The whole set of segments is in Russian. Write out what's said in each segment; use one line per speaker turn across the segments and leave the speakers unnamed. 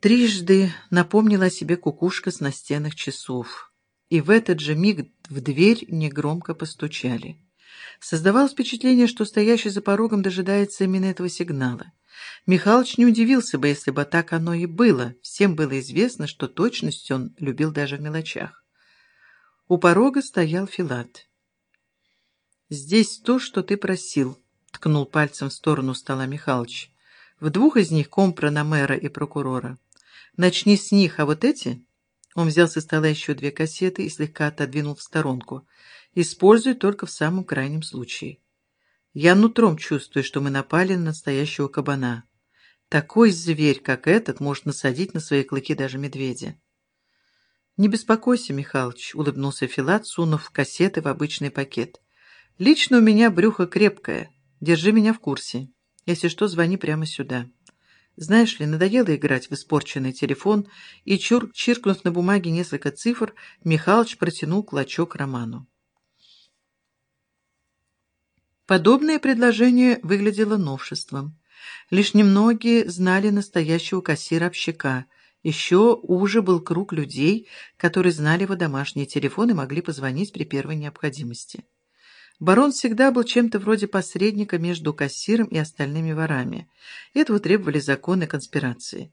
Трижды напомнила о себе кукушка с настенных часов, и в этот же миг в дверь негромко постучали. Создавалось впечатление, что стоящий за порогом дожидается именно этого сигнала. Михалыч не удивился бы, если бы так оно и было. Всем было известно, что точность он любил даже в мелочах. У порога стоял Филат. «Здесь то, что ты просил», — ткнул пальцем в сторону стола Михалыч. «В двух из них компра на мэра и прокурора. Начни с них, а вот эти...» Он взял со стола еще две кассеты и слегка отодвинул в сторонку. «Используй только в самом крайнем случае». Я нутром чувствую, что мы напали на настоящего кабана. Такой зверь, как этот, может насадить на свои клыки даже медведя. «Не беспокойся, Михалыч», — улыбнулся Филат, сунув кассеты в обычный пакет. «Лично у меня брюхо крепкое. Держи меня в курсе. Если что, звони прямо сюда». Знаешь ли, надоело играть в испорченный телефон, и, чур, чиркнув на бумаге несколько цифр, Михалыч протянул клочок Роману. Подобное предложение выглядело новшеством. Лишь немногие знали настоящего кассира-общака. Еще уже был круг людей, которые знали его домашний телефон и могли позвонить при первой необходимости. Барон всегда был чем-то вроде посредника между кассиром и остальными ворами. Этого требовали законы конспирации.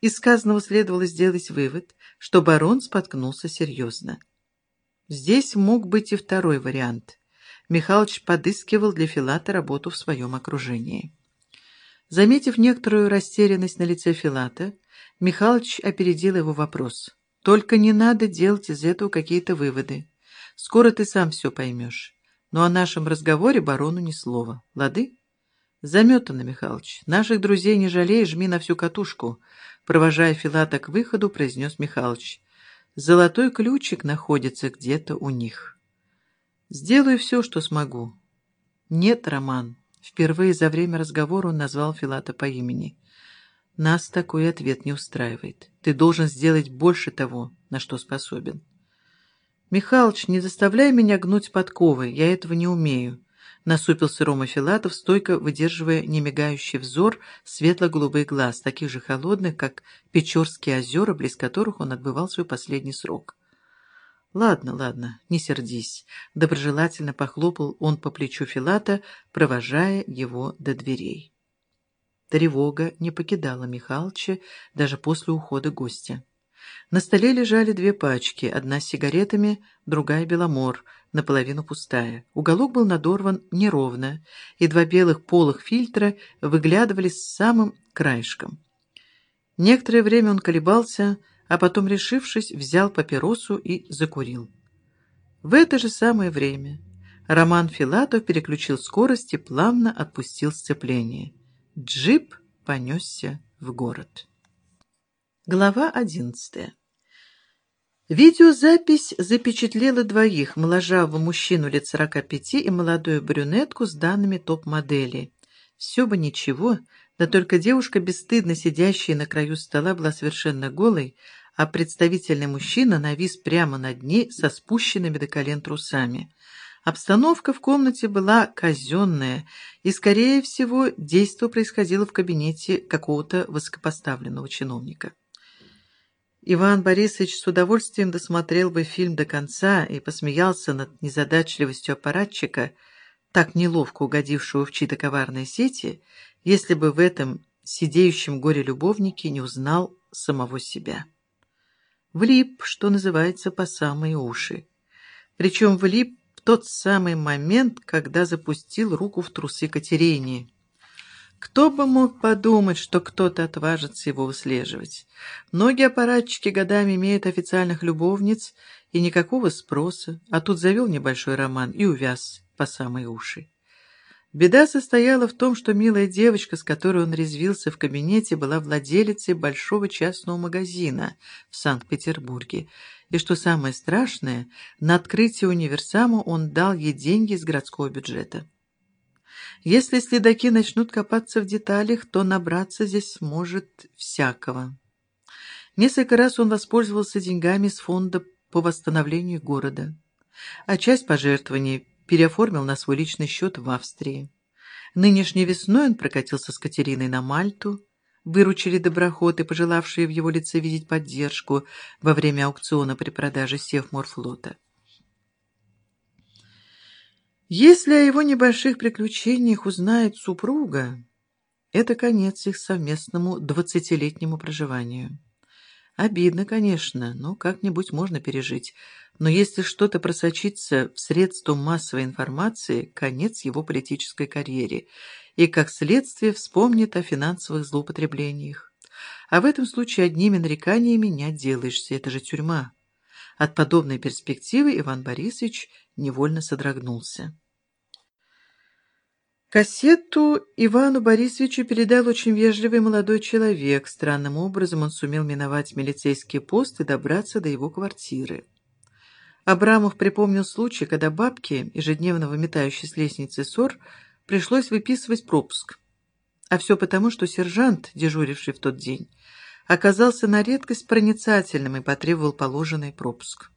Из сказанного следовало сделать вывод, что барон споткнулся серьезно. Здесь мог быть и второй вариант – Михалыч подыскивал для Филата работу в своем окружении. Заметив некоторую растерянность на лице Филата, Михалыч опередил его вопрос. «Только не надо делать из этого какие-то выводы. Скоро ты сам все поймешь. Но о нашем разговоре барону ни слова. Лады?» «Заметано, Михалыч. Наших друзей не жалей, жми на всю катушку», провожая Филата к выходу, произнес Михалыч. «Золотой ключик находится где-то у них». Сделаю все, что смогу. Нет, Роман. Впервые за время разговора он назвал Филата по имени. Нас такой ответ не устраивает. Ты должен сделать больше того, на что способен. Михалыч, не заставляй меня гнуть подковы, я этого не умею. Насупился Рома Филатов, стойко выдерживая немигающий взор светло-голубых глаз, таких же холодных, как Печорские озера, близ которых он отбывал свой последний срок. «Ладно, ладно, не сердись», — доброжелательно похлопал он по плечу Филата, провожая его до дверей. Тревога не покидала Михалыча даже после ухода гостя. На столе лежали две пачки, одна с сигаретами, другая беломор, наполовину пустая. Уголок был надорван неровно, и два белых полых фильтра выглядывали с самым краешком. Некоторое время он колебался, а потом, решившись, взял папиросу и закурил. В это же самое время Роман Филатов переключил скорость и плавно отпустил сцепление. Джип понесся в город. Глава одиннадцатая. Видеозапись запечатлела двоих, моложавого мужчину лет сорока пяти и молодую брюнетку с данными топ-модели. Все бы ничего, да только девушка, бесстыдно сидящая на краю стола, была совершенно голой, а представительный мужчина навис прямо над ней со спущенными до колен трусами. Обстановка в комнате была казенная, и, скорее всего, действо происходило в кабинете какого-то высокопоставленного чиновника. Иван Борисович с удовольствием досмотрел бы фильм до конца и посмеялся над незадачливостью аппаратчика, так неловко угодившего в чьи-то коварные сети, если бы в этом сидеющем горе-любовнике не узнал самого себя. Влип, что называется, по самые уши. Причем влип в тот самый момент, когда запустил руку в трусы Катерине. Кто бы мог подумать, что кто-то отважится его выслеживать? Многие аппаратчики годами имеют официальных любовниц и никакого спроса, а тут завел небольшой роман и увяз по самые уши. Беда состояла в том, что милая девочка, с которой он резвился в кабинете, была владелицей большого частного магазина в Санкт-Петербурге. И что самое страшное, на открытие универсама он дал ей деньги из городского бюджета. Если следаки начнут копаться в деталях, то набраться здесь сможет всякого. Несколько раз он воспользовался деньгами с фонда по восстановлению города, а часть пожертвований переоформил на свой личный счет в Австрии. Нынешней весной он прокатился с Катериной на Мальту, выручили доброходы, пожелавшие в его лице видеть поддержку во время аукциона при продаже Севморфлота. Если о его небольших приключениях узнает супруга, это конец их совместному двадцатилетнему проживанию. Обидно, конечно, но как-нибудь можно пережить. Но если что-то просочится в средства массовой информации, конец его политической карьере, и, как следствие, вспомнит о финансовых злоупотреблениях. А в этом случае одними нареканиями не отделаешься, это же тюрьма. От подобной перспективы Иван Борисович невольно содрогнулся. Кассету Ивану Борисовичу передал очень вежливый молодой человек. Странным образом он сумел миновать милицейский пост и добраться до его квартиры. Абрамов припомнил случай, когда бабке, ежедневно выметающей с лестницы ссор, пришлось выписывать пропуск. А все потому, что сержант, дежуривший в тот день, оказался на редкость проницательным и потребовал положенный пропуск.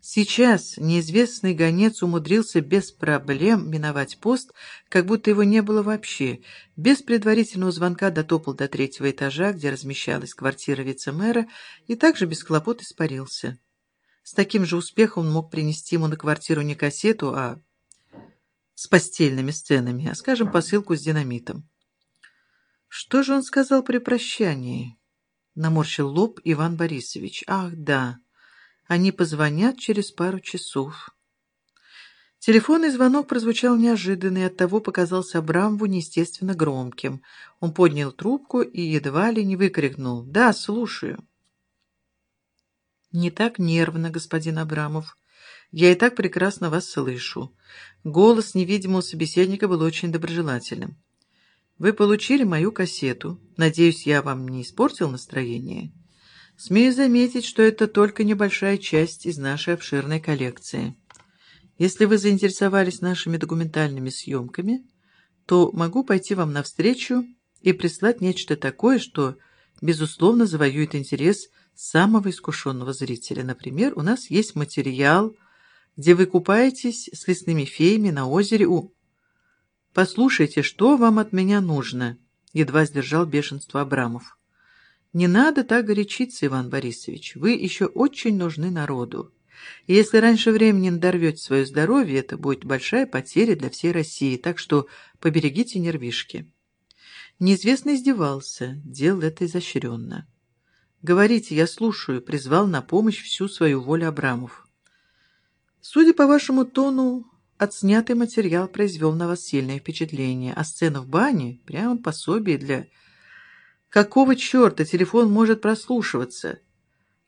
Сейчас неизвестный гонец умудрился без проблем миновать пост, как будто его не было вообще. Без предварительного звонка дотопал до третьего этажа, где размещалась квартира вице-мэра, и также без хлопот испарился. С таким же успехом он мог принести ему на квартиру не кассету, а с постельными сценами, а, скажем, посылку с динамитом. Что же он сказал при прощании? Наморщил лоб Иван Борисович. Ах, да. Они позвонят через пару часов. Телефонный звонок прозвучал неожиданно и оттого показался Абрамову неестественно громким. Он поднял трубку и едва ли не выкрикнул «Да, слушаю». «Не так нервно, господин Абрамов. Я и так прекрасно вас слышу». Голос невидимого собеседника был очень доброжелательным. «Вы получили мою кассету. Надеюсь, я вам не испортил настроение?» Смею заметить, что это только небольшая часть из нашей обширной коллекции. Если вы заинтересовались нашими документальными съемками, то могу пойти вам навстречу и прислать нечто такое, что, безусловно, завоюет интерес самого искушенного зрителя. Например, у нас есть материал, где вы купаетесь с лесными феями на озере у... «Послушайте, что вам от меня нужно?» — едва сдержал бешенство Абрамов. Не надо так горячиться, Иван Борисович. Вы еще очень нужны народу. Если раньше времени надорвете свое здоровье, это будет большая потеря для всей России, так что поберегите нервишки. Неизвестно издевался, делал это изощренно. «Говорите, я слушаю», — призвал на помощь всю свою волю Абрамов. «Судя по вашему тону, отснятый материал произвел на вас сильное впечатление, а сцена в бане — прямо пособие для Какого черта телефон может прослушиваться?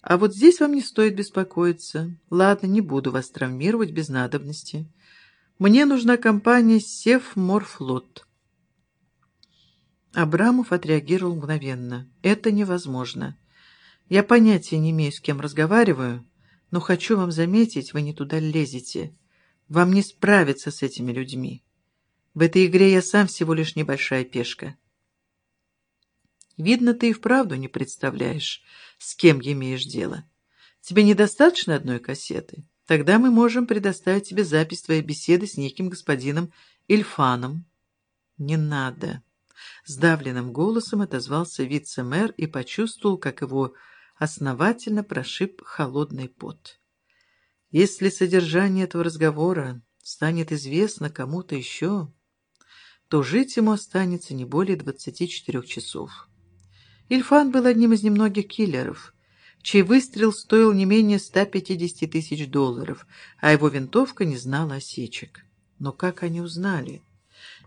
А вот здесь вам не стоит беспокоиться. Ладно, не буду вас травмировать без надобности. Мне нужна компания Севморфлот. Абрамов отреагировал мгновенно. Это невозможно. Я понятия не имею, с кем разговариваю, но хочу вам заметить, вы не туда лезете. Вам не справиться с этими людьми. В этой игре я сам всего лишь небольшая пешка. Видно, ты и вправду не представляешь, с кем имеешь дело. Тебе недостаточно одной кассеты? Тогда мы можем предоставить тебе запись твоей беседы с неким господином Ильфаном. Не надо. Сдавленным голосом отозвался вице-мэр и почувствовал, как его основательно прошиб холодный пот. Если содержание этого разговора станет известно кому-то еще, то жить ему останется не более двадцати четырех часов. Ильфан был одним из немногих киллеров, чей выстрел стоил не менее 150 тысяч долларов, а его винтовка не знала осечек. Но как они узнали?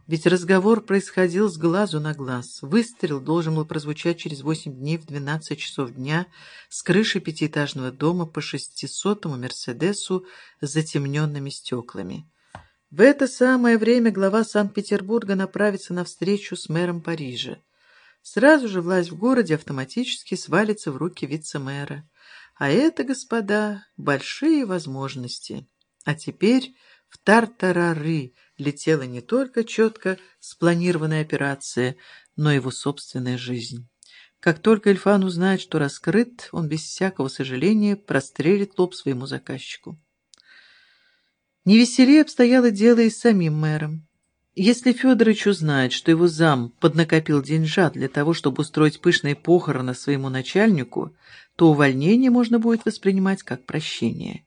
Ведь разговор происходил с глазу на глаз. Выстрел должен был прозвучать через восемь дней в двенадцать часов дня с крыши пятиэтажного дома по шестисотому «Мерседесу» с затемненными стеклами. В это самое время глава Санкт-Петербурга направится на встречу с мэром Парижа. Сразу же власть в городе автоматически свалится в руки вице-мэра. А это, господа, большие возможности. А теперь в Тартарары летела не только четко спланированная операция, но и его собственная жизнь. Как только Эльфан узнает, что раскрыт, он без всякого сожаления прострелит лоб своему заказчику. Невеселее обстояло дело и с самим мэром. Если Федорович узнает, что его зам поднакопил деньжат для того, чтобы устроить пышные похороны своему начальнику, то увольнение можно будет воспринимать как прощение.